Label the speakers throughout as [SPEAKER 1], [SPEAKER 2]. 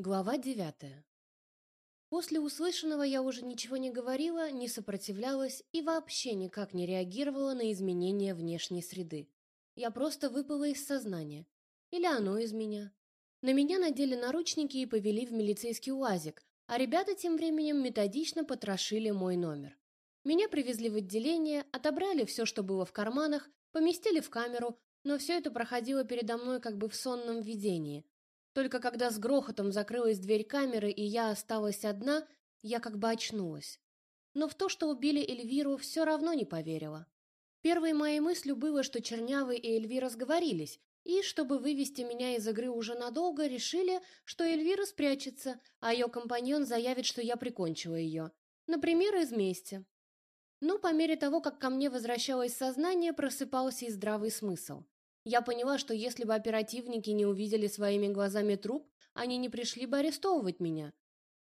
[SPEAKER 1] Глава девятая. После услышанного я уже ничего не говорила, не сопротивлялась и вообще никак не реагировала на изменения внешней среды. Я просто выпала из сознания. Или оно из меня. На меня надели наручники и повели в милицейский УАЗик, а ребята тем временем методично потрошили мой номер. Меня привезли в отделение, отобрали все, что было в карманах, поместили в камеру, но все это проходило передо мной как бы в сонном видении, только когда с грохотом закрылась дверь камеры, и я осталась одна, я как бы очнулась. Но в то, что убили Эльвиру, все равно не поверила. Первой моей мыслью было, что Чернявый и Эльвира сговорились, и, чтобы вывести меня из игры уже надолго, решили, что Эльвира спрячется, а ее компаньон заявит, что я прикончила ее. Например, из мести. Но по мере того, как ко мне возвращалось сознание, просыпался и здравый смысл. Я поняла, что если бы оперативники не увидели своими глазами труп, они не пришли бы арестовывать меня.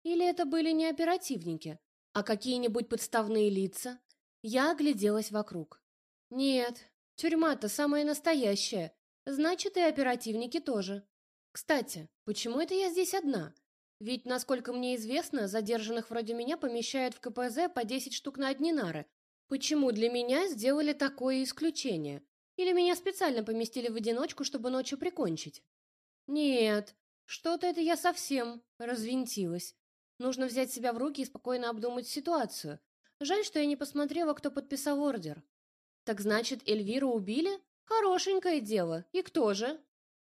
[SPEAKER 1] Или это были не оперативники, а какие-нибудь подставные лица? Я огляделась вокруг. Нет, тюрьма-то самая настоящая. Значит, и оперативники тоже. Кстати, почему это я здесь одна? Ведь, насколько мне известно, задержанных вроде меня помещают в КПЗ по 10 штук на одни нары. Почему для меня сделали такое исключение? Или меня специально поместили в одиночку, чтобы ночью прикончить? Нет, что-то это я совсем развинтилась. Нужно взять себя в руки и спокойно обдумать ситуацию. Жаль, что я не посмотрела, кто подписал ордер. Так значит, Эльвиру убили? Хорошенькое дело. И кто же?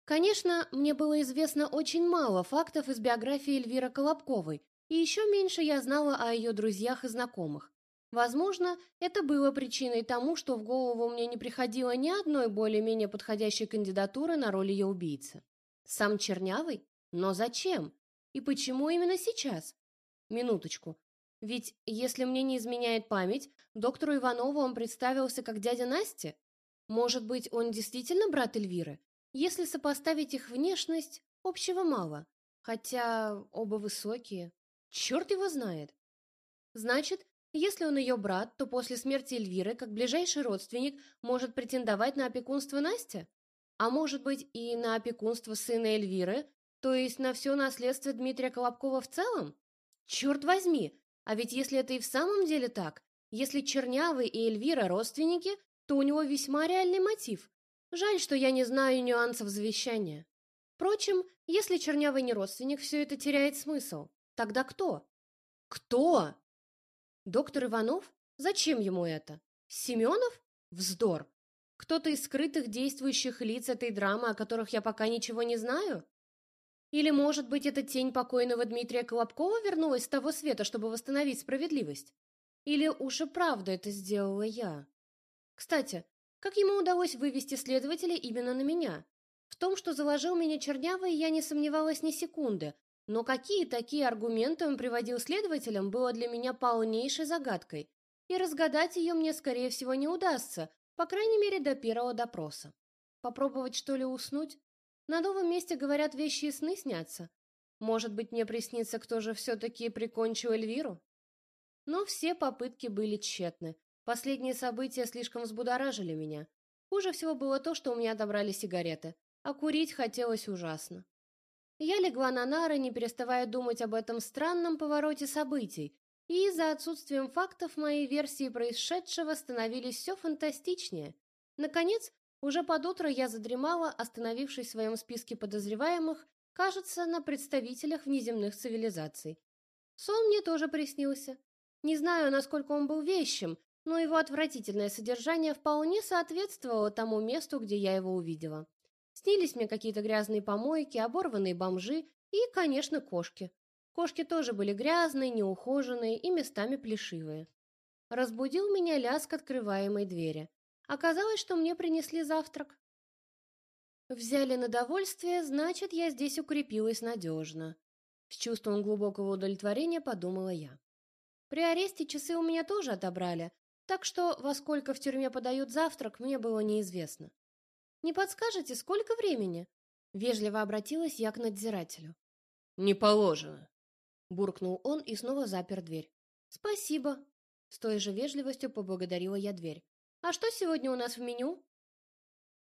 [SPEAKER 1] Конечно, мне было известно очень мало фактов из биографии Эльвиры Колобковой, и еще меньше я знала о ее друзьях и знакомых. Возможно, это было причиной тому, что в голову мне не приходило ни одной более-менее подходящей кандидатуры на роль ее убийцы. Сам Чернявый? Но зачем? И почему именно сейчас? Минуточку. Ведь, если мне не изменяет память, доктору Иванову он представился как дядя Насти? Может быть, он действительно брат Эльвиры? Если сопоставить их внешность, общего мало. Хотя оба высокие. Черт его знает. Значит, если он ее брат, то после смерти Эльвиры, как ближайший родственник, может претендовать на опекунство Настя? А может быть и на опекунство сына Эльвиры, то есть на все наследство Дмитрия Колобкова в целом? Черт возьми, а ведь если это и в самом деле так, если Чернявый и Эльвира родственники, то у него весьма реальный мотив. Жаль, что я не знаю нюансов завещания. Впрочем, если Чернявый не родственник, все это теряет смысл. Тогда кто? Кто? Доктор Иванов? Зачем ему это? Семенов? Вздор. Кто-то из скрытых действующих лиц этой драмы, о которых я пока ничего не знаю? Или, может быть, эта тень покойного Дмитрия Колобкова вернулась с того света, чтобы восстановить справедливость? Или уж и правда это сделала я? Кстати, как ему удалось вывести следователя именно на меня? В том, что заложил меня чернявый, я не сомневалась ни секунды, но какие такие аргументы он приводил следователям, было для меня полнейшей загадкой, и разгадать ее мне, скорее всего, не удастся, по крайней мере, до первого допроса. Попробовать, что ли, уснуть? На новом месте, говорят, вещи и сны снятся. Может быть, мне приснится, кто же все-таки прикончил Эльвиру? Но все попытки были тщетны. Последние события слишком взбудоражили меня. Хуже всего было то, что у меня отобрали сигареты, а курить хотелось ужасно. Я легла на нары, не переставая думать об этом странном повороте событий, и за отсутствием фактов мои версии происшедшего становились все фантастичнее. Наконец, уже под утро я задремала, остановившись в своем списке подозреваемых, кажется, на представителях внеземных цивилизаций. Сон мне тоже приснился. Не знаю, насколько он был вещим, но его отвратительное содержание вполне соответствовало тому месту, где я его увидела. Снились мне какие-то грязные помойки, оборванные бомжи и, конечно, кошки. Кошки тоже были грязные, неухоженные и местами плешивые. Разбудил меня лязг открываемой двери. Оказалось, что мне принесли завтрак. Взяли на довольствие, значит, я здесь укрепилась надежно. С чувством глубокого удовлетворения подумала я. При аресте часы у меня тоже отобрали, так что во сколько в тюрьме подают завтрак, мне было неизвестно. Не подскажете, сколько времени? Вежливо обратилась я к надзирателю.
[SPEAKER 2] Не положено,
[SPEAKER 1] буркнул он и снова запер дверь. Спасибо, с той же вежливостью поблагодарила я дверь. А что сегодня у нас в меню?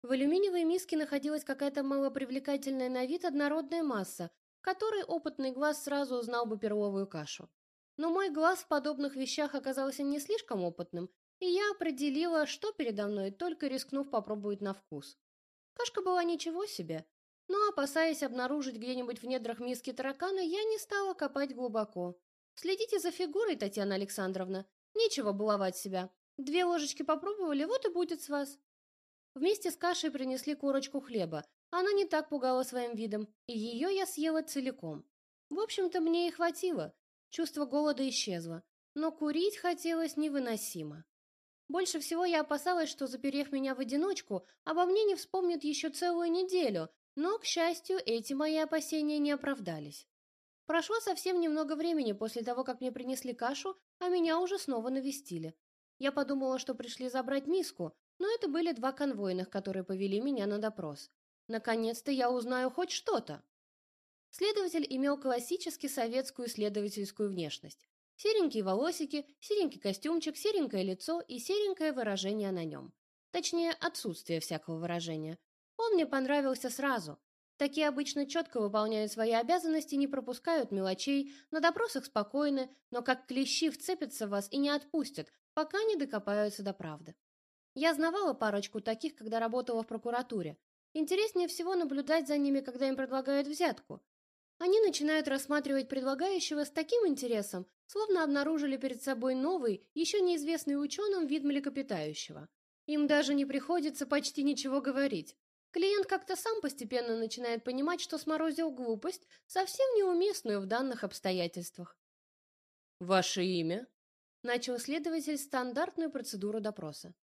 [SPEAKER 1] В алюминиевой миске находилась какая-то малопривлекательная на вид однородная масса, который опытный глаз сразу узнал бы перловую кашу. Но мой глаз в подобных вещах оказался не слишком опытным, и я определила, что передо мной, только рискнув попробовать на вкус. Кашка была ничего себе, но, опасаясь обнаружить где-нибудь в недрах миски таракана, я не стала копать глубоко. Следите за фигурой, Татьяна Александровна. Нечего баловать себя. Две ложечки попробовали, вот и будет с вас. Вместе с кашей принесли корочку хлеба. Она не так пугала своим видом, и ее я съела целиком. В общем-то, мне и хватило. Чувство голода исчезло, но курить хотелось невыносимо. Больше всего я опасалась, что, заперев меня в одиночку, обо мне не вспомнят еще целую неделю, но, к счастью, эти мои опасения не оправдались. Прошло совсем немного времени после того, как мне принесли кашу, а меня уже снова навестили. Я подумала, что пришли забрать миску, но это были два конвойных, которые повели меня на допрос. Наконец-то я узнаю хоть что-то. Следователь имел классически советскую следовательскую внешность. Серенькие волосики, серенький костюмчик, серенькое лицо и серенькое выражение на нем. Точнее, отсутствие всякого выражения. Он мне понравился сразу. Такие обычно четко выполняют свои обязанности, не пропускают мелочей, на допросах спокойны, но как клещи вцепятся в вас и не отпустят, пока не докопаются до правды. Я знавала парочку таких, когда работала в прокуратуре. Интереснее всего наблюдать за ними, когда им предлагают взятку. Они начинают рассматривать предлагающего с таким интересом, словно обнаружили перед собой новый, еще неизвестный ученым вид млекопитающего. Им даже не приходится почти ничего говорить. Клиент как-то сам постепенно начинает понимать, что сморозил глупость, совсем неуместную в данных обстоятельствах.
[SPEAKER 2] «Ваше имя?»
[SPEAKER 1] – начал следователь стандартную процедуру допроса.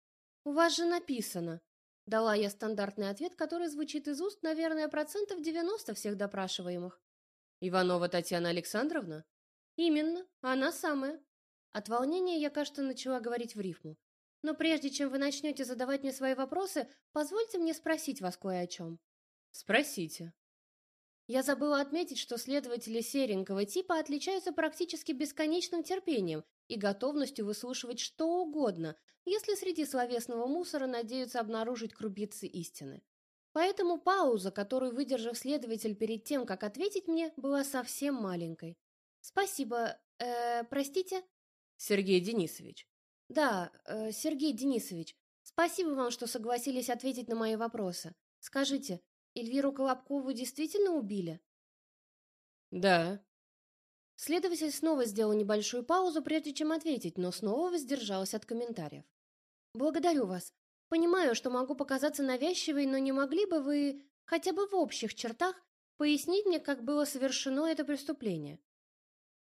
[SPEAKER 1] «У вас же написано». Дала я стандартный ответ, который звучит из уст, наверное, процентов 90 всех допрашиваемых.
[SPEAKER 2] «Иванова Татьяна Александровна?»
[SPEAKER 1] «Именно, она самая». От волнения я, кажется, начала говорить в рифму. Но прежде чем вы начнете задавать мне свои вопросы, позвольте мне спросить вас кое о чем.
[SPEAKER 2] Спросите.
[SPEAKER 1] Я забыла отметить, что следователи серенького типа отличаются практически бесконечным терпением и готовностью выслушивать что угодно, если среди словесного мусора надеются обнаружить крупицы истины. Поэтому пауза, которую выдержал следователь перед тем, как ответить мне, была совсем маленькой. «Спасибо. Э, простите?»
[SPEAKER 2] «Сергей Денисович».
[SPEAKER 1] «Да, э, Сергей Денисович, спасибо вам, что согласились ответить на мои вопросы. Скажите, Эльвиру Колобкову действительно убили?»
[SPEAKER 2] «Да»,
[SPEAKER 1] Следователь снова сделал небольшую паузу, прежде чем ответить, но снова воздержался от комментариев. «Благодарю вас. Понимаю, что могу показаться навязчивой, но не могли бы вы, хотя бы в общих чертах, пояснить мне, как было совершено это преступление?»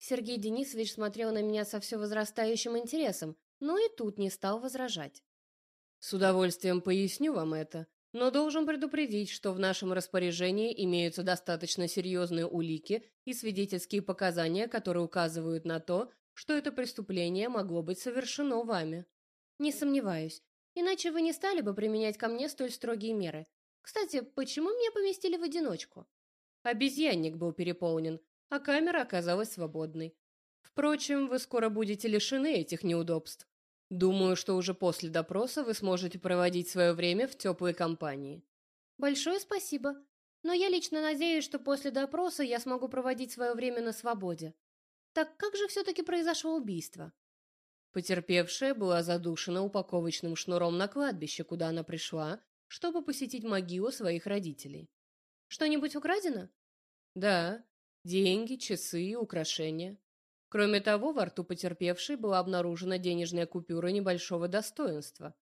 [SPEAKER 1] Сергей Денисович смотрел на меня со все возрастающим интересом, но и тут не стал возражать.
[SPEAKER 2] «С удовольствием поясню вам это, но должен предупредить, что в нашем распоряжении имеются достаточно серьезные улики и свидетельские показания, которые указывают на то, что это преступление могло быть совершено вами.
[SPEAKER 1] Не сомневаюсь, иначе вы не стали бы применять ко мне столь строгие меры. Кстати, почему меня поместили в одиночку?
[SPEAKER 2] Обезьянник был переполнен, а камера оказалась свободной. Впрочем, вы скоро будете лишены этих неудобств. Думаю, что уже после допроса вы сможете проводить свое время в теплой компании.
[SPEAKER 1] Большое спасибо. Но я лично надеюсь, что после допроса я смогу проводить свое время на свободе. Так как же все-таки произошло убийство?
[SPEAKER 2] Потерпевшая была задушена упаковочным шнуром на кладбище, куда она пришла, чтобы посетить могилу своих родителей.
[SPEAKER 1] Что-нибудь украдено?
[SPEAKER 2] Да, деньги, часы и украшения. Кроме того, во рту потерпевшей была обнаружена денежная купюра небольшого достоинства.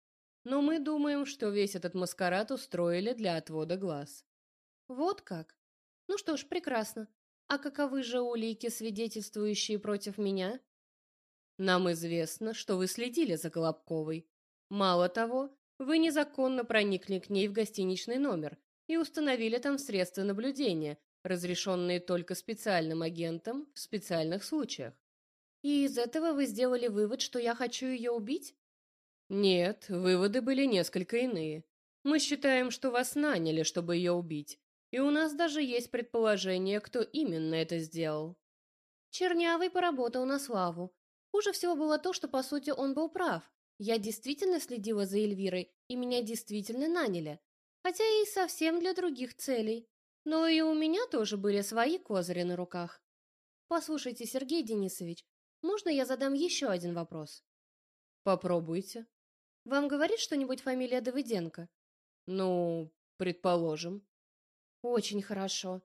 [SPEAKER 2] Но мы думаем, что весь этот маскарад устроили для отвода глаз.
[SPEAKER 1] Вот как? Ну что ж, прекрасно. А каковы же улики, свидетельствующие против меня?
[SPEAKER 2] Нам известно, что вы следили за Колобковой. Мало того, вы незаконно проникли к ней в гостиничный номер и установили там средства наблюдения, разрешенные только специальным агентам в специальных случаях.
[SPEAKER 1] И из этого вы сделали вывод, что я хочу ее убить?
[SPEAKER 2] Нет, выводы были несколько иные. Мы считаем, что вас наняли, чтобы ее убить. И у нас даже есть предположение, кто именно это сделал.
[SPEAKER 1] Чернявый поработал на славу. Хуже всего было то, что, по сути, он был прав. Я действительно следила за Эльвирой, и меня действительно наняли. Хотя и совсем для других целей. Но и у меня тоже были свои козыри на руках. Послушайте, Сергей Денисович, можно я задам еще один вопрос?
[SPEAKER 2] Попробуйте.
[SPEAKER 1] Вам говорит что-нибудь фамилия Давыденко?
[SPEAKER 2] Ну, предположим.
[SPEAKER 1] Очень хорошо.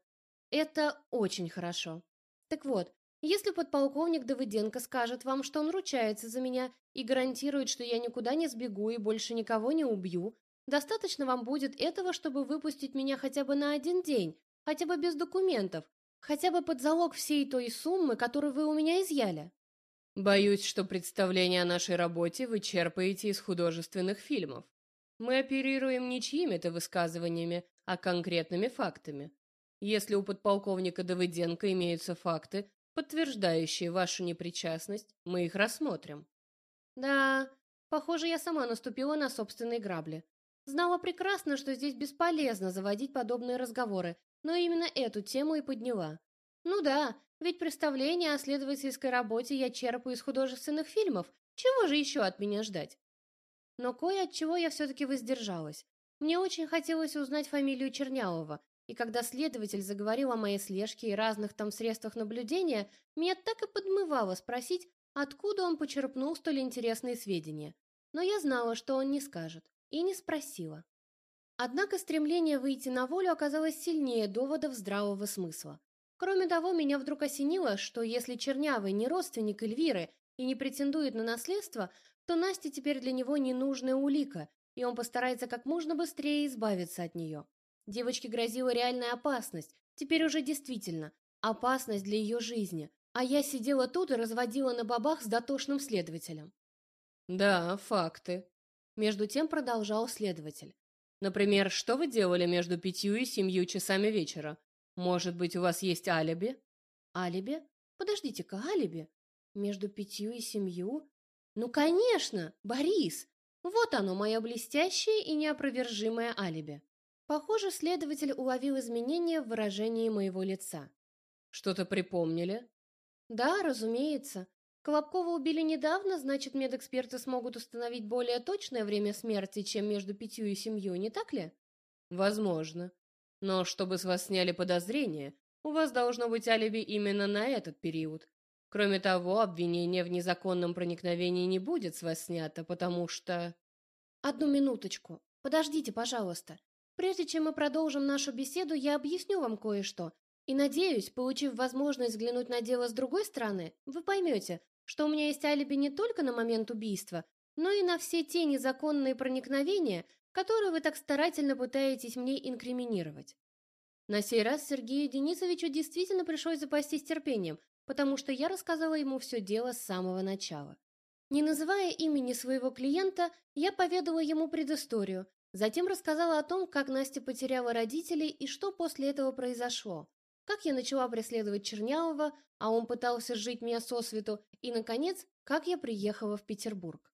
[SPEAKER 1] Это очень хорошо. Так вот, если подполковник Давыденко скажет вам, что он ручается за меня и гарантирует, что я никуда не сбегу и больше никого не убью, достаточно вам будет этого, чтобы выпустить меня хотя бы на один день, хотя бы без документов, хотя бы под залог всей той суммы, которую вы у меня изъяли.
[SPEAKER 2] Боюсь, что представление о нашей работе вы черпаете из художественных фильмов. Мы оперируем не чьими-то высказываниями, а конкретными фактами. Если у подполковника Давыденко имеются факты, подтверждающие вашу непричастность, мы их рассмотрим.
[SPEAKER 1] Да, похоже, я сама наступила на собственные грабли. Знала прекрасно, что здесь бесполезно заводить подобные разговоры, но именно эту тему и подняла. Ну да, ведь представление о следовательской работе я черпаю из художественных фильмов. Чего же еще от меня ждать? Но кое от чего я все-таки воздержалась. Мне очень хотелось узнать фамилию Чернявого, и когда следователь заговорил о моей слежке и разных там средствах наблюдения, меня так и подмывало спросить, откуда он почерпнул столь интересные сведения. Но я знала, что он не скажет, и не спросила. Однако стремление выйти на волю оказалось сильнее доводов здравого смысла. Кроме того, меня вдруг осенило, что если Чернявый не родственник Эльвиры и не претендует на наследство, то Настя теперь для него ненужная улика, и он постарается как можно быстрее избавиться от нее. Девочке грозила реальная опасность, теперь уже действительно, опасность для ее жизни, а я сидела тут и разводила на бабах с дотошным следователем.
[SPEAKER 2] Да, факты. Между тем продолжал следователь. Например, что вы делали между пятью и семью часами вечера? Может быть, у вас есть алиби?
[SPEAKER 1] Алиби? Подождите-ка, алиби? Между пятью и семью? Ну, конечно, Борис! Вот оно, мое блестящее и неопровержимое алиби. Похоже, следователь уловил изменения в выражении моего лица.
[SPEAKER 2] Что-то припомнили?
[SPEAKER 1] Да, разумеется. Колобкова убили недавно, значит, медэксперты смогут установить более точное время смерти, чем между пятью и семью, не так ли?
[SPEAKER 2] Возможно. Но чтобы с вас сняли подозрения, у вас должно быть алиби именно на этот период. Кроме того, обвинение в незаконном проникновении не будет с вас снято, потому что...
[SPEAKER 1] Одну минуточку. Подождите, пожалуйста. Прежде чем мы продолжим нашу беседу, я объясню вам кое-что. И надеюсь, получив возможность взглянуть на дело с другой стороны, вы поймете, что у меня есть алиби не только на момент убийства, но и на все те незаконные проникновения, которые вы так старательно пытаетесь мне инкриминировать. На сей раз Сергею Денисовичу действительно пришлось запастись терпением, потому что я рассказала ему все дело с самого начала. Не называя имени своего клиента, я поведала ему предысторию, Затем рассказала о том, как Настя потеряла родителей и что после этого произошло. Как я начала преследовать Чернявого, а он пытался сжить меня сосвету, и, наконец, как я приехала в Петербург.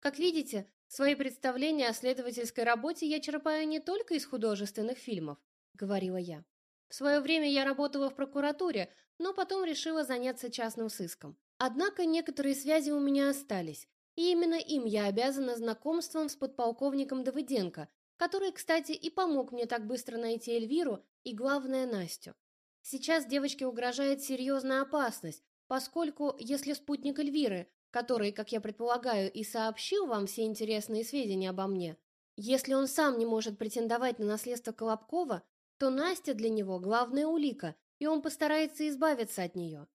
[SPEAKER 1] Как видите, свои представления о следовательской работе я черпаю не только из художественных фильмов, говорила я. В свое время я работала в прокуратуре, но потом решила заняться частным сыском. Однако некоторые связи у меня остались, и именно им я обязана знакомством с подполковником Давыденко, который, кстати, и помог мне так быстро найти Эльвиру и, главное, Настю. Сейчас девочке угрожает серьезная опасность, поскольку, если спутник Эльвиры, который, как я предполагаю, и сообщил вам все интересные сведения обо мне, если он сам не может претендовать на наследство Колобкова, то Настя для него главная улика, и он постарается избавиться от нее.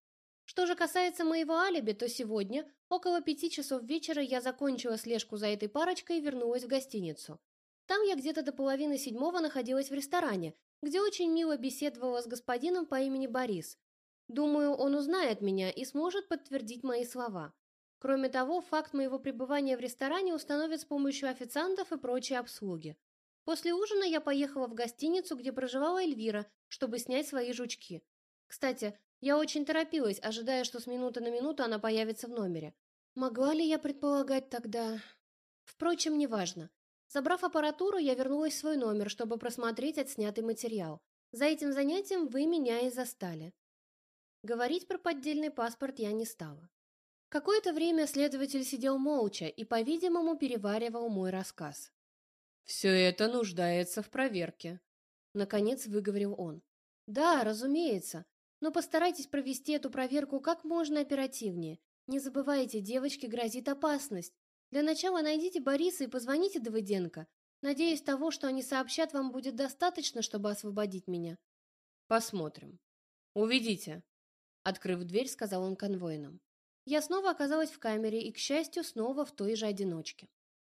[SPEAKER 1] Что же касается моего алиби, то сегодня, около пяти часов вечера, я закончила слежку за этой парочкой и вернулась в гостиницу. Там я где-то до половины седьмого находилась в ресторане, где очень мило беседовала с господином по имени Борис. Думаю, он узнает меня и сможет подтвердить мои слова. Кроме того, факт моего пребывания в ресторане установят с помощью официантов и прочей обслуги. После ужина я поехала в гостиницу, где проживала Эльвира, чтобы снять свои жучки. Кстати, я очень торопилась, ожидая, что с минуты на минуту она появится в номере. Могла ли я предполагать тогда... Впрочем, неважно. Забрав аппаратуру, я вернулась в свой номер, чтобы просмотреть отснятый материал. За этим занятием вы меня и застали. Говорить про поддельный паспорт я не стала. Какое-то время следователь сидел молча и, по-видимому, переваривал мой рассказ.
[SPEAKER 2] «Все это нуждается в проверке»,
[SPEAKER 1] Наконец выговорил он. Да, разумеется, но постарайтесь провести эту проверку как можно оперативнее. Не забывайте, девочке грозит опасность. Для начала найдите Бориса и позвоните Давыденко. Надеюсь, того, что они сообщат, вам будет достаточно, чтобы освободить меня.
[SPEAKER 2] Посмотрим. Уведите. Открыв дверь, сказал он конвоинам.
[SPEAKER 1] Я снова оказалась в камере и, к счастью, снова в той же одиночке.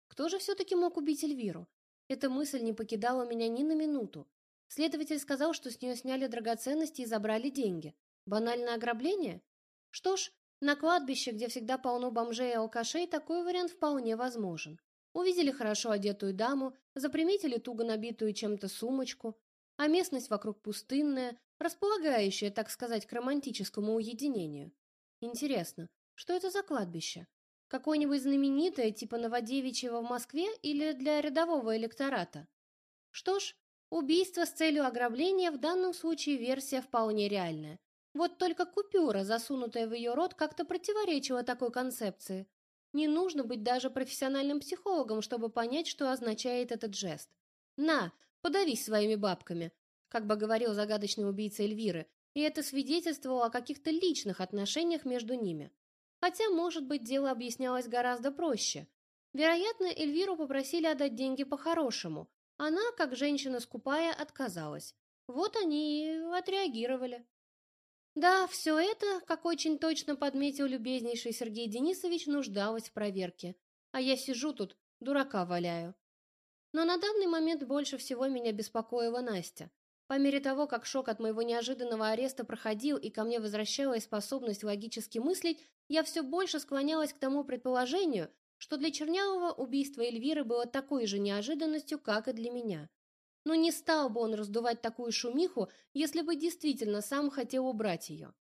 [SPEAKER 1] Кто же все-таки мог убить Эльвиру? Эта мысль не покидала меня ни на минуту. Следователь сказал, что с нее сняли драгоценности и забрали деньги. Банальное ограбление? Что ж, на кладбище, где всегда полно бомжей и алкашей, такой вариант вполне возможен. Увидели хорошо одетую даму, заприметили туго набитую чем-то сумочку, а местность вокруг пустынная, располагающая, так сказать, к романтическому уединению. Интересно, что это за кладбище? Какое-нибудь знаменитое, типа Новодевичьего в Москве или для рядового электората? Что ж, убийство с целью ограбления в данном случае версия вполне реальная. Вот только купюра, засунутая в ее рот, как-то противоречила такой концепции. Не нужно быть даже профессиональным психологом, чтобы понять, что означает этот жест. «На, подавись своими бабками», как бы говорил загадочный убийца Эльвиры, и это свидетельствовало о каких-то личных отношениях между ними. Хотя, может быть, дело объяснялось гораздо проще. Вероятно, Эльвиру попросили отдать деньги по-хорошему. Она, как женщина скупая, отказалась. Вот они и отреагировали. Да, все это, как очень точно подметил любезнейший Сергей Денисович, нуждалось в проверке. А я сижу тут, дурака валяю. Но на данный момент больше всего меня беспокоила Настя. По мере того, как шок от моего неожиданного ареста проходил и ко мне возвращалась способность логически мыслить, я все больше склонялась к тому предположению, что для Чернявого убийство Эльвиры было такой же неожиданностью, как и для меня. Но не стал бы он раздувать такую шумиху, если бы действительно сам хотел убрать ее.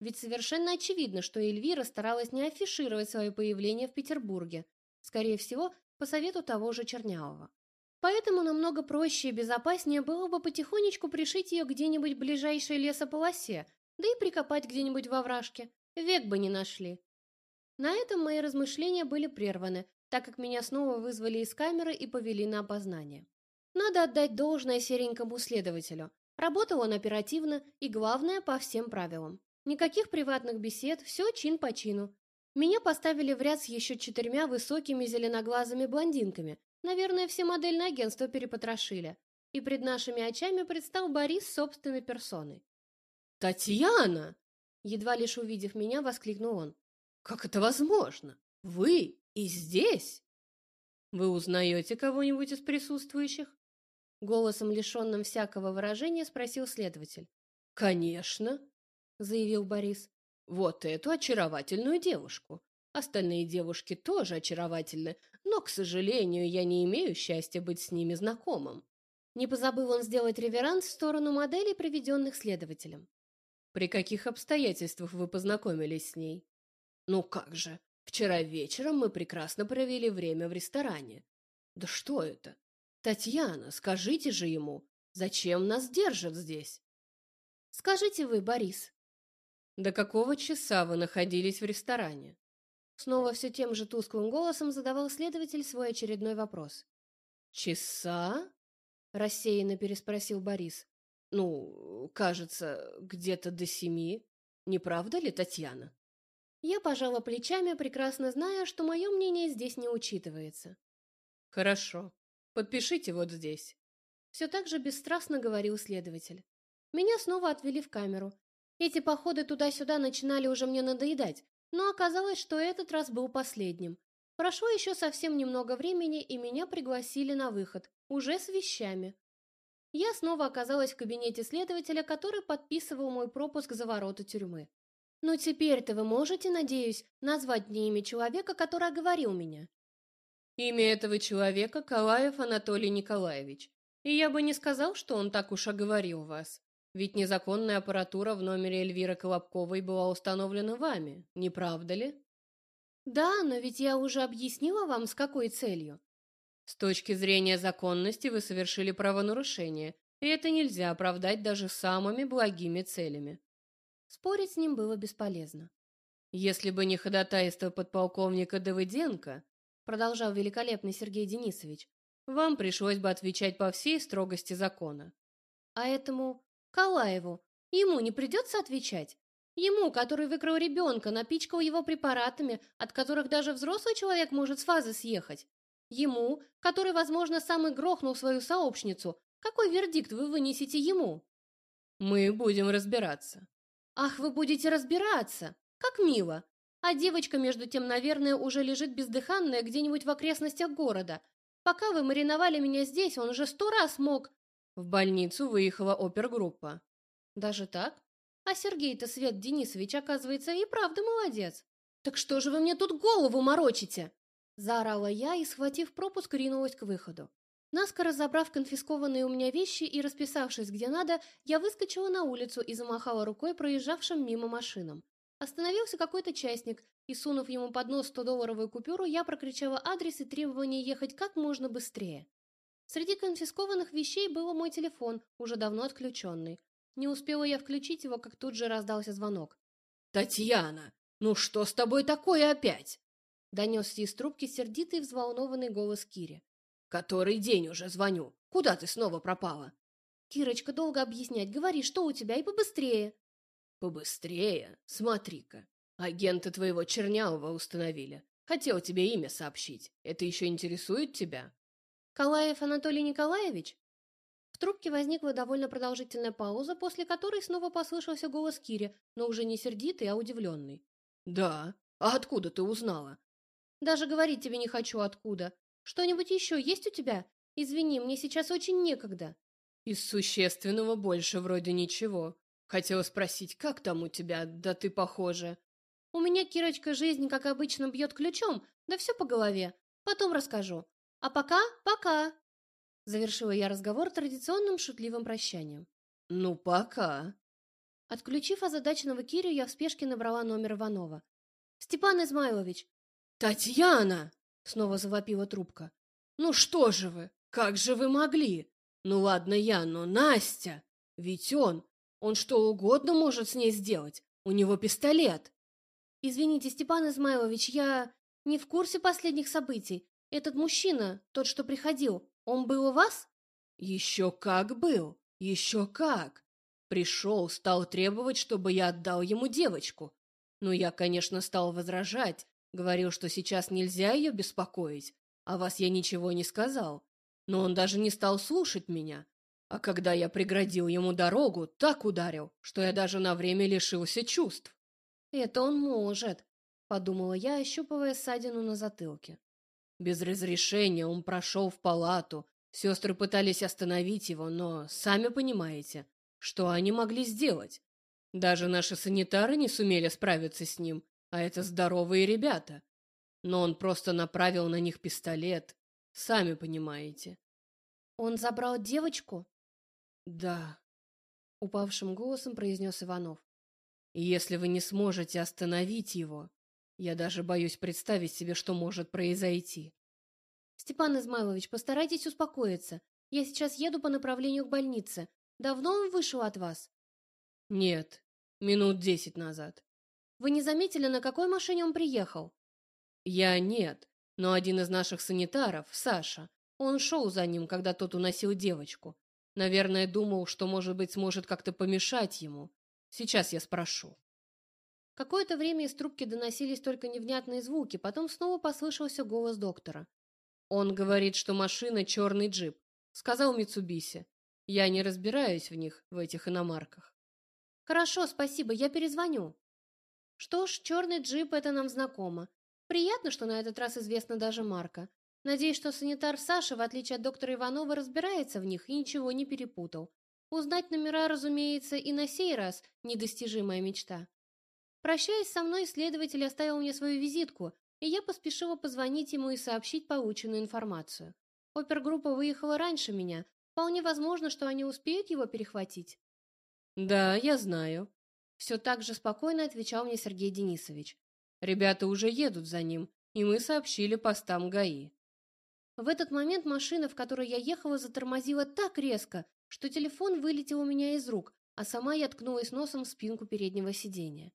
[SPEAKER 1] Ведь совершенно очевидно, что Эльвира старалась не афишировать свое появление в Петербурге, скорее всего, по совету того же Чернявого. Поэтому намного проще и безопаснее было бы потихонечку пришить ее где-нибудь в ближайшей лесополосе, да и прикопать где-нибудь во вражке. Век бы не нашли. На этом мои размышления были прерваны, так как меня снова вызвали из камеры и повели на опознание. Надо отдать должное серенькому следователю. Работал он оперативно и, главное, по всем правилам. Никаких приватных бесед, все чин по чину. Меня поставили в ряд с еще четырьмя высокими зеленоглазыми блондинками. Наверное, все модельные агентства перепотрошили. И пред нашими очами предстал Борис собственной персоной.
[SPEAKER 2] «Татьяна!»
[SPEAKER 1] Едва лишь увидев меня, воскликнул он.
[SPEAKER 2] «Как это возможно? Вы и здесь?» «Вы узнаете кого-нибудь из присутствующих?»
[SPEAKER 1] Голосом, лишенным всякого выражения, спросил следователь.
[SPEAKER 2] «Конечно», — заявил Борис. «Вот эту очаровательную девушку. Остальные девушки тоже очаровательны, но, к сожалению, я не имею счастья быть с ними знакомым».
[SPEAKER 1] Не позабыл он сделать реверанс в сторону моделей, приведенных следователем.
[SPEAKER 2] «При каких обстоятельствах вы познакомились с ней?» «Ну как же, вчера вечером мы прекрасно провели время в ресторане». «Да что это? «Татьяна, скажите же ему, зачем нас держат здесь?»
[SPEAKER 1] «Скажите вы, Борис».
[SPEAKER 2] «До какого часа вы находились в ресторане?»
[SPEAKER 1] Снова все тем же тусклым голосом задавал следователь свой очередной вопрос.
[SPEAKER 2] «Часа?»
[SPEAKER 1] — рассеянно переспросил Борис.
[SPEAKER 2] «Ну, кажется, где-то до семи. Не правда ли, Татьяна?»
[SPEAKER 1] Я пожала плечами, прекрасно зная, что мое мнение здесь не учитывается.
[SPEAKER 2] «Хорошо. Подпишите вот здесь.
[SPEAKER 1] Все так же бесстрастно говорил следователь. Меня снова отвели в камеру. Эти походы туда-сюда начинали уже мне надоедать, но оказалось, что этот раз был последним. Прошло еще совсем немного времени, и меня пригласили на выход, уже с вещами. Я снова оказалась в кабинете следователя, который подписывал мой пропуск за ворота тюрьмы. «Ну теперь-то вы можете, надеюсь, назвать мне имя человека, который оговорил меня?»
[SPEAKER 2] Имя этого человека Калаев Анатолий Николаевич. И я бы не сказал, что он так уж оговорил вас. Ведь незаконная аппаратура в номере Эльвиры Колобковой была установлена вами, не правда ли?
[SPEAKER 1] Да, но ведь я уже объяснила вам, с какой целью.
[SPEAKER 2] С точки зрения законности вы совершили правонарушение, и это нельзя оправдать даже самыми благими целями.
[SPEAKER 1] Спорить с ним было бесполезно.
[SPEAKER 2] Если бы не ходатайство подполковника Давыденко,
[SPEAKER 1] продолжал великолепный Сергей Денисович,
[SPEAKER 2] вам пришлось бы отвечать по всей строгости закона.
[SPEAKER 1] А этому Калаеву ему не придется отвечать? Ему, который выкрал ребенка, напичкал его препаратами, от которых даже взрослый человек может с фазы съехать. Ему, который, возможно, сам и грохнул свою сообщницу. Какой вердикт вы вынесете ему?
[SPEAKER 2] Мы будем разбираться.
[SPEAKER 1] Ах, вы будете разбираться! Как мило! А девочка, между тем, наверное, уже лежит бездыханная где-нибудь в окрестностях города. Пока вы мариновали меня здесь, он уже сто раз мог...
[SPEAKER 2] В больницу выехала опергруппа.
[SPEAKER 1] Даже так? А Сергей-то Свет Денисович, оказывается, и правда молодец. Так что же вы мне тут голову морочите? Заорала я и, схватив пропуск, ринулась к выходу. Наскоро забрав конфискованные у меня вещи и расписавшись где надо, я выскочила на улицу и замахала рукой проезжавшим мимо машинам. Остановился какой-то частник, и, сунув ему под нос 100-долларовую купюру, я прокричала адрес и требование ехать как можно быстрее. Среди конфискованных вещей был мой телефон, уже давно отключенный. Не успела я включить его, как тут же раздался звонок.
[SPEAKER 2] «Татьяна, ну что с тобой такое опять?»
[SPEAKER 1] Донесся из трубки сердитый взволнованный голос Кири.
[SPEAKER 2] «Который день уже звоню. Куда ты снова пропала?»
[SPEAKER 1] «Кирочка, долго объяснять. Говори, что у тебя, и побыстрее».
[SPEAKER 2] «Побыстрее? Смотри-ка. Агенты твоего Чернявого установили. Хотел тебе имя сообщить. Это еще интересует тебя?»
[SPEAKER 1] «Калаев Анатолий Николаевич?» В трубке возникла довольно продолжительная пауза, после которой снова послышался голос Кири, но уже не сердитый, а удивленный.
[SPEAKER 2] «Да? А откуда ты узнала?»
[SPEAKER 1] Даже говорить тебе не хочу откуда. Что-нибудь еще есть у тебя? Извини, мне сейчас очень некогда.
[SPEAKER 2] Из существенного больше вроде ничего. Хотела спросить, как там у тебя, да ты похожа.
[SPEAKER 1] У меня, Кирочка, жизнь, как обычно, бьет ключом, да все по голове. Потом расскажу. А пока, пока. Завершила я разговор традиционным шутливым прощанием.
[SPEAKER 2] Ну, пока.
[SPEAKER 1] Отключив озадаченного Кирю, я в спешке набрала номер Иванова. «Степан Измайлович,
[SPEAKER 2] «Татьяна!» — снова завопила трубка. «Ну что же вы? Как же вы могли? Ну ладно я, но Настя! Ведь он... Он что угодно может с ней сделать. У него пистолет!»
[SPEAKER 1] «Извините, Степан Измайлович, я не в курсе последних событий. Этот мужчина, тот, что приходил, он был у вас?»
[SPEAKER 2] «Еще как был! Еще как! Пришел, стал требовать, чтобы я отдал ему девочку. Но я, конечно, стал возражать, Говорил, что сейчас нельзя ее беспокоить, а вас я ничего не сказал. Но он даже не стал слушать меня. А когда я преградил ему дорогу, так ударил, что я даже на время лишился чувств.
[SPEAKER 1] «Это он может», — подумала я, ощупывая ссадину на затылке.
[SPEAKER 2] Без разрешения он прошел в палату. Сестры пытались остановить его, но, сами понимаете, что они могли сделать? Даже наши санитары не сумели справиться с ним, а это здоровые ребята. Но он просто направил на них пистолет, сами понимаете.
[SPEAKER 1] Он забрал девочку?
[SPEAKER 2] Да,
[SPEAKER 1] упавшим голосом произнес Иванов.
[SPEAKER 2] Если вы не сможете остановить его, я даже боюсь представить себе, что может произойти.
[SPEAKER 1] Степан Измайлович, постарайтесь успокоиться. Я сейчас еду по направлению к больнице. Давно он вышел от вас?
[SPEAKER 2] Нет, минут десять назад.
[SPEAKER 1] Вы не заметили, на какой машине он приехал?
[SPEAKER 2] Я нет, но один из наших санитаров, Саша, он шел за ним, когда тот уносил девочку. Наверное, думал, что, может быть, сможет как-то помешать ему. Сейчас я спрошу.
[SPEAKER 1] Какое-то время из трубки доносились только невнятные звуки, потом снова послышался голос доктора.
[SPEAKER 2] Он говорит, что машина черный джип, сказал Митсубиси. Я не разбираюсь в них, в этих иномарках.
[SPEAKER 1] Хорошо, спасибо, я перезвоню. Что ж, черный джип — это нам знакомо. Приятно, что на этот раз известна даже марка. Надеюсь, что санитар Саша, в отличие от доктора Иванова, разбирается в них и ничего не перепутал. Узнать номера, разумеется, и на сей раз недостижимая мечта. Прощаясь со мной, следователь оставил мне свою визитку, и я поспешила позвонить ему и сообщить полученную информацию. Опергруппа выехала раньше меня. Вполне возможно, что они успеют его перехватить.
[SPEAKER 2] «Да, я знаю»,
[SPEAKER 1] все так же спокойно отвечал мне Сергей Денисович.
[SPEAKER 2] Ребята уже едут за ним, и мы сообщили постам ГАИ.
[SPEAKER 1] В этот момент машина, в которой я ехала, затормозила так резко, что телефон вылетел у меня из рук, а сама я ткнулась носом в спинку переднего сиденья.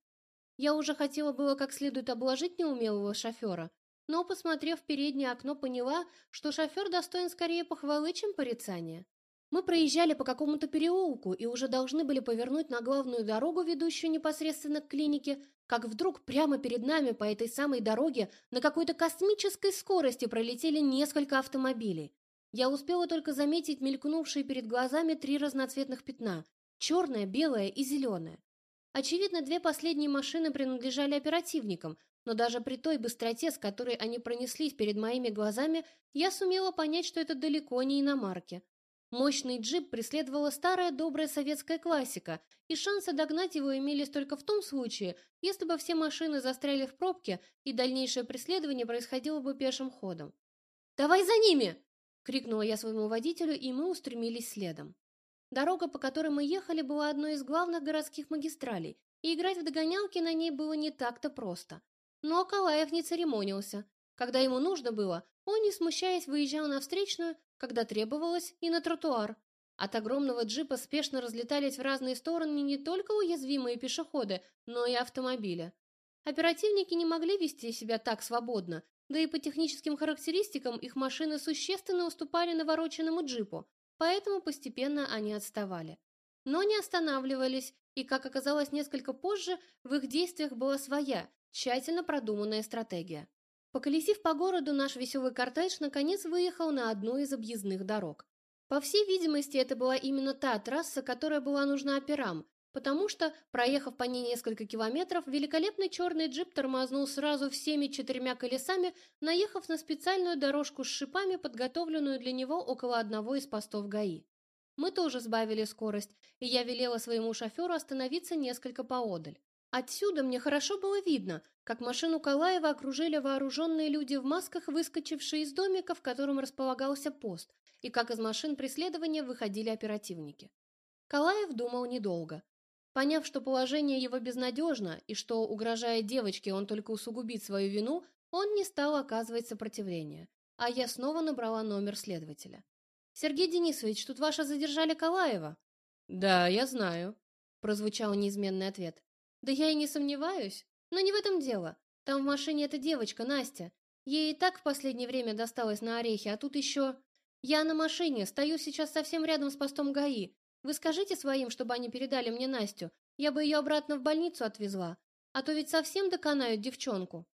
[SPEAKER 1] Я уже хотела было как следует обложить неумелого шофера, но, посмотрев в переднее окно, поняла, что шофер достоин скорее похвалы, чем порицания. Мы проезжали по какому-то переулку и уже должны были повернуть на главную дорогу, ведущую непосредственно к клинике, как вдруг прямо перед нами по этой самой дороге на какой-то космической скорости пролетели несколько автомобилей. Я успела только заметить мелькнувшие перед глазами три разноцветных пятна – черное, белое и зеленое. Очевидно, две последние машины принадлежали оперативникам, но даже при той быстроте, с которой они пронеслись перед моими глазами, я сумела понять, что это далеко не иномарки. Мощный джип преследовала старая добрая советская классика, и шансы догнать его имелись только в том случае, если бы все машины застряли в пробке, и дальнейшее преследование происходило бы пешим ходом. «Давай за ними!» — крикнула я своему водителю, и мы устремились следом. Дорога, по которой мы ехали, была одной из главных городских магистралей, и играть в догонялки на ней было не так-то просто. Но Акалаев не церемонился. Когда ему нужно было, он, не смущаясь, выезжал на встречную, когда требовалось, и на тротуар. От огромного джипа спешно разлетались в разные стороны не только уязвимые пешеходы, но и автомобили. Оперативники не могли вести себя так свободно, да и по техническим характеристикам их машины существенно уступали навороченному джипу, поэтому постепенно они отставали. Но не останавливались, и, как оказалось несколько позже, в их действиях была своя, тщательно продуманная стратегия. Поколесив по городу, наш веселый кортеж наконец выехал на одну из объездных дорог. По всей видимости, это была именно та трасса, которая была нужна операм, потому что, проехав по ней несколько километров, великолепный черный джип тормознул сразу всеми четырьмя колесами, наехав на специальную дорожку с шипами, подготовленную для него около одного из постов ГАИ. Мы тоже сбавили скорость, и я велела своему шоферу остановиться несколько поодаль. Отсюда мне хорошо было видно, как машину Калаева окружили вооруженные люди в масках, выскочившие из домика, в котором располагался пост, и как из машин преследования выходили оперативники. Калаев думал недолго. Поняв, что положение его безнадежно и что, угрожая девочке, он только усугубит свою вину, он не стал оказывать сопротивления, а я снова набрала номер следователя. «Сергей Денисович, тут ваша задержали Калаева?»
[SPEAKER 2] «Да, я знаю», — прозвучал неизменный ответ.
[SPEAKER 1] Да я и не сомневаюсь. Но не в этом дело. Там в машине эта девочка, Настя. Ей и так в последнее время досталось на орехи, а тут еще... Я на машине, стою сейчас совсем рядом с постом ГАИ. Вы скажите своим, чтобы они передали мне Настю. Я бы ее обратно в больницу отвезла. А то ведь совсем доконают девчонку.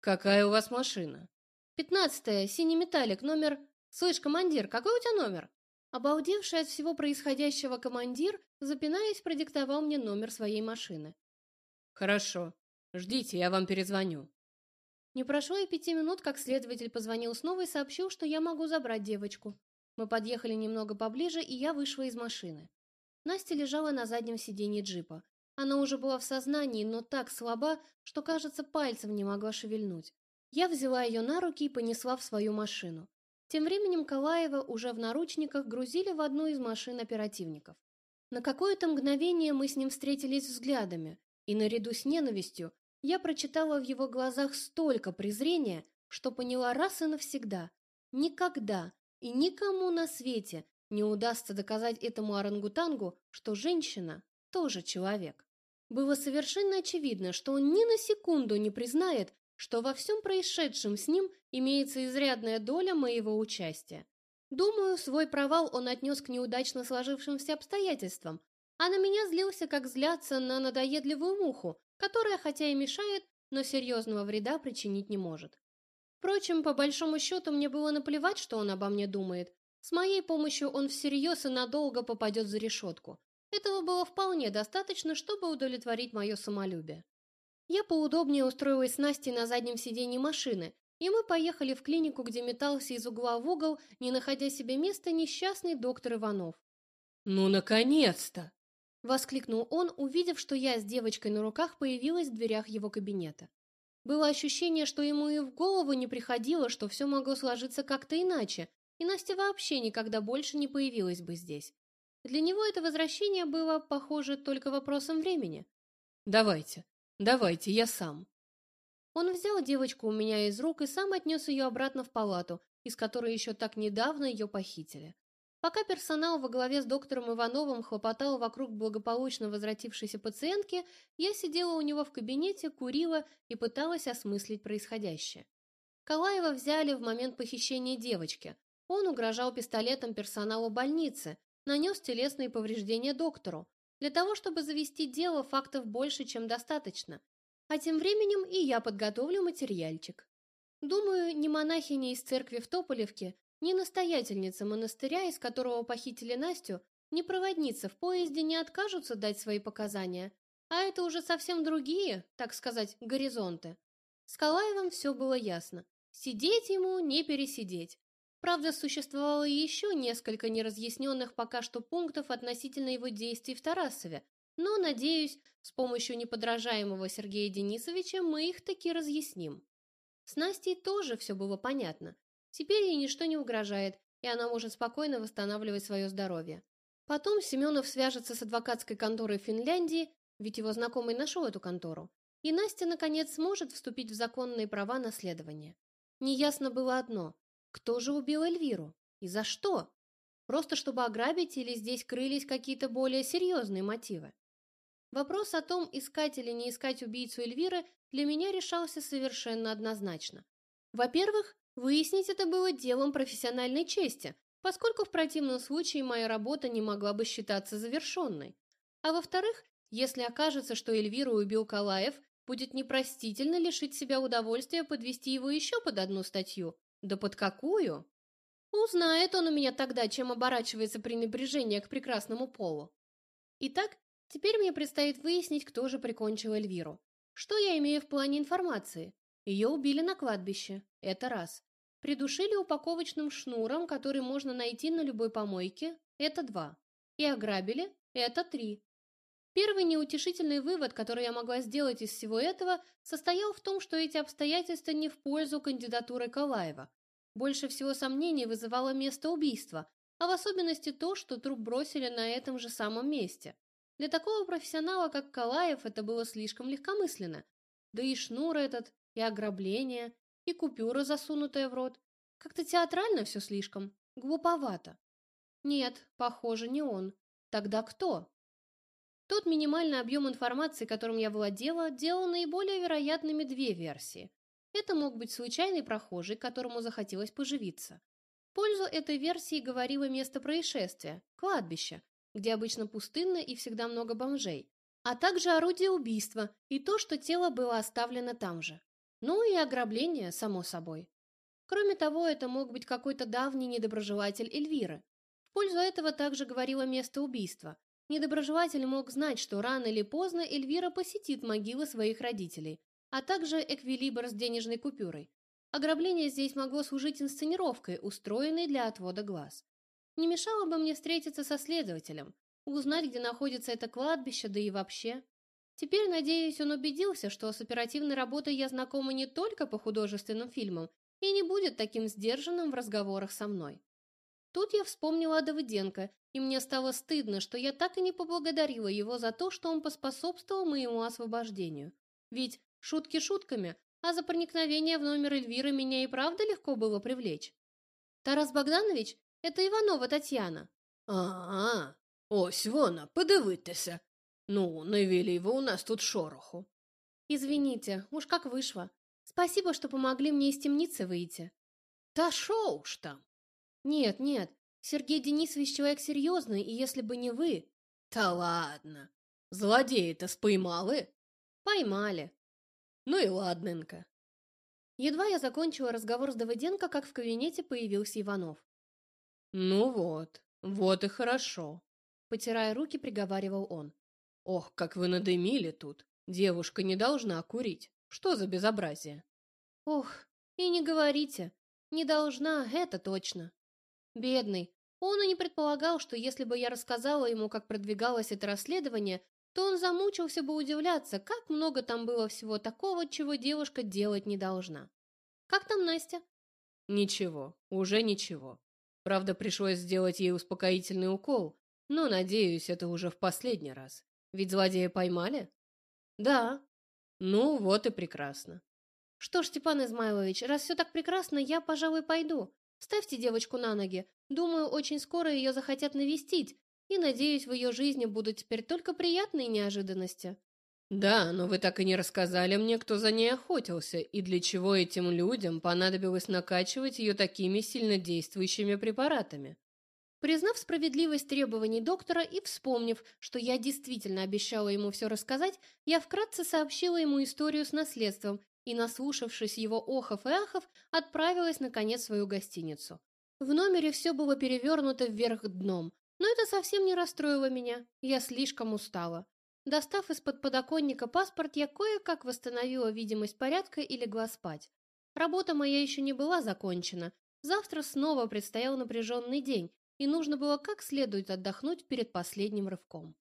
[SPEAKER 2] Какая у вас машина?
[SPEAKER 1] Пятнадцатая, синий металлик, номер... Слышь, командир, какой у тебя номер? Обалдевший от всего происходящего командир, запинаясь, продиктовал мне номер своей машины.
[SPEAKER 2] «Хорошо. Ждите, я вам перезвоню».
[SPEAKER 1] Не прошло и пяти минут, как следователь позвонил снова и сообщил, что я могу забрать девочку. Мы подъехали немного поближе, и я вышла из машины. Настя лежала на заднем сиденье джипа. Она уже была в сознании, но так слаба, что, кажется, пальцем не могла шевельнуть. Я взяла ее на руки и понесла в свою машину. Тем временем Калаева уже в наручниках грузили в одну из машин оперативников. На какое-то мгновение мы с ним встретились взглядами, и наряду с ненавистью я прочитала в его глазах столько презрения, что поняла раз и навсегда. Никогда и никому на свете не удастся доказать этому орангутангу, что женщина тоже человек. Было совершенно очевидно, что он ни на секунду не признает, что во всем происшедшем с ним имеется изрядная доля моего участия. Думаю, свой провал он отнес к неудачно сложившимся обстоятельствам, а на меня злился, как злятся на надоедливую муху, которая хотя и мешает, но серьезного вреда причинить не может. Впрочем, по большому счету мне было наплевать, что он обо мне думает. С моей помощью он всерьез и надолго попадет за решетку. Этого было вполне достаточно, чтобы удовлетворить мое самолюбие. Я поудобнее устроилась с Настей на заднем сиденье машины, и мы поехали в клинику, где метался из угла в угол, не находя себе места, несчастный доктор Иванов.
[SPEAKER 2] «Ну, наконец-то!»
[SPEAKER 1] — воскликнул он, увидев, что я с девочкой на руках появилась в дверях его кабинета. Было ощущение, что ему и в голову не приходило, что все могло сложиться как-то иначе, и Настя вообще никогда больше не появилась бы здесь. Для него это возвращение было, похоже, только вопросом времени.
[SPEAKER 2] «Давайте, Давайте, я сам.
[SPEAKER 1] Он взял девочку у меня из рук и сам отнес ее обратно в палату, из которой еще так недавно ее похитили. Пока персонал во главе с доктором Ивановым хлопотал вокруг благополучно возвратившейся пациентки, я сидела у него в кабинете, курила и пыталась осмыслить происходящее. Калаева взяли в момент похищения девочки. Он угрожал пистолетом персоналу больницы, нанес телесные повреждения доктору. Для того, чтобы завести дело, фактов больше, чем достаточно. А тем временем и я подготовлю материальчик. Думаю, ни монахиня из церкви в Тополевке, ни настоятельница монастыря, из которого похитили Настю, ни проводница в поезде не откажутся дать свои показания. А это уже совсем другие, так сказать, горизонты. С Калаевым все было ясно. Сидеть ему не пересидеть. Правда, существовало еще несколько неразъясненных пока что пунктов относительно его действий в Тарасове, но, надеюсь, с помощью неподражаемого Сергея Денисовича мы их таки разъясним. С Настей тоже все было понятно. Теперь ей ничто не угрожает, и она может спокойно восстанавливать свое здоровье. Потом Семенов свяжется с адвокатской конторой Финляндии, ведь его знакомый нашел эту контору, и Настя, наконец, сможет вступить в законные права наследования. Неясно было одно – кто же убил Эльвиру? И за что? Просто чтобы ограбить или здесь крылись какие-то более серьезные мотивы? Вопрос о том, искать или не искать убийцу Эльвиры, для меня решался совершенно однозначно. Во-первых, выяснить это было делом профессиональной чести, поскольку в противном случае моя работа не могла бы считаться завершенной. А во-вторых, если окажется, что Эльвиру убил Калаев, будет непростительно лишить себя удовольствия подвести его еще под одну статью. Да под какую? Узнает он у меня тогда, чем оборачивается пренебрежение к прекрасному полу. Итак, теперь мне предстоит выяснить, кто же прикончил Эльвиру. Что я имею в плане информации? Ее убили на кладбище. Это раз. Придушили упаковочным шнуром, который можно найти на любой помойке. Это два. И ограбили. Это три. Первый неутешительный вывод, который я могла сделать из всего этого, состоял в том, что эти обстоятельства не в пользу кандидатуры Калаева. Больше всего сомнений вызывало место убийства, а в особенности то, что труп бросили на этом же самом месте. Для такого профессионала, как Калаев, это было слишком легкомысленно. Да и шнур этот, и ограбление, и купюра, засунутая в рот. Как-то театрально все слишком, глуповато. Нет, похоже, не он. Тогда кто? Тот минимальный объем информации, которым я владела, делал наиболее вероятными две версии. Это мог быть случайный прохожий, которому захотелось поживиться. В пользу этой версии говорило место происшествия – кладбище, где обычно пустынно и всегда много бомжей, а также орудие убийства и то, что тело было оставлено там же. Ну и ограбление, само собой. Кроме того, это мог быть какой-то давний недоброжелатель Эльвиры. В пользу этого также говорило место убийства, Недоброжелатель мог знать, что рано или поздно Эльвира посетит могилы своих родителей, а также эквилибр с денежной купюрой. Ограбление здесь могло служить инсценировкой, устроенной для отвода глаз. Не мешало бы мне встретиться со следователем, узнать, где находится это кладбище, да и вообще. Теперь, надеюсь, он убедился, что с оперативной работой я знакома не только по художественным фильмам и не будет таким сдержанным в разговорах со мной. Тут я вспомнила о Давыденко, и мне стало стыдно, что я так и не поблагодарила его за то, что он поспособствовал моему освобождению. Ведь шутки шутками, а за проникновение в номер Эльвиры меня и правда легко было привлечь. Тарас Богданович, это Иванова Татьяна.
[SPEAKER 3] А, -а ось вона, подивитися. Ну, не вели вы у нас тут шороху.
[SPEAKER 1] Извините, уж как вышло. Спасибо, что помогли мне из темницы выйти.
[SPEAKER 3] Да шо уж там.
[SPEAKER 1] Нет, нет, Сергей Денисович человек серьезный, и если бы не вы...
[SPEAKER 3] Да ладно. Злодеи-то споймали?
[SPEAKER 1] Поймали.
[SPEAKER 3] Ну и ладненько.
[SPEAKER 1] Едва я закончила разговор с Давыденко, как в кабинете появился Иванов.
[SPEAKER 2] Ну вот, вот и хорошо.
[SPEAKER 1] Потирая руки, приговаривал он.
[SPEAKER 2] Ох, как вы надымили тут. Девушка не должна курить. Что за безобразие?
[SPEAKER 1] Ох, и не говорите. Не должна, это точно. Бедный. Он и не предполагал, что если бы я рассказала ему, как продвигалось это расследование, то он замучился бы удивляться, как много там было всего такого, чего девушка делать не должна. Как там Настя?
[SPEAKER 2] Ничего, уже ничего. Правда, пришлось сделать ей успокоительный укол, но, надеюсь, это уже в последний раз. Ведь злодея поймали?
[SPEAKER 1] Да.
[SPEAKER 2] Ну, вот и прекрасно.
[SPEAKER 1] Что ж, Степан Измайлович, раз все так прекрасно, я, пожалуй, пойду. Ставьте девочку на ноги. Думаю, очень скоро ее захотят навестить, и, надеюсь, в ее жизни будут теперь только приятные неожиданности.
[SPEAKER 2] Да, но вы так и не рассказали мне, кто за ней охотился, и для чего этим людям понадобилось накачивать ее такими сильнодействующими препаратами.
[SPEAKER 1] Признав справедливость требований доктора и вспомнив, что я действительно обещала ему все рассказать, я вкратце сообщила ему историю с наследством и, наслушавшись его охов и ахов, отправилась, наконец, в свою гостиницу. В номере все было перевернуто вверх дном, но это совсем не расстроило меня, я слишком устала. Достав из-под подоконника паспорт, я кое-как восстановила видимость порядка и легла спать. Работа моя еще не была закончена. Завтра снова предстоял напряженный день, и нужно было как следует отдохнуть перед последним рывком.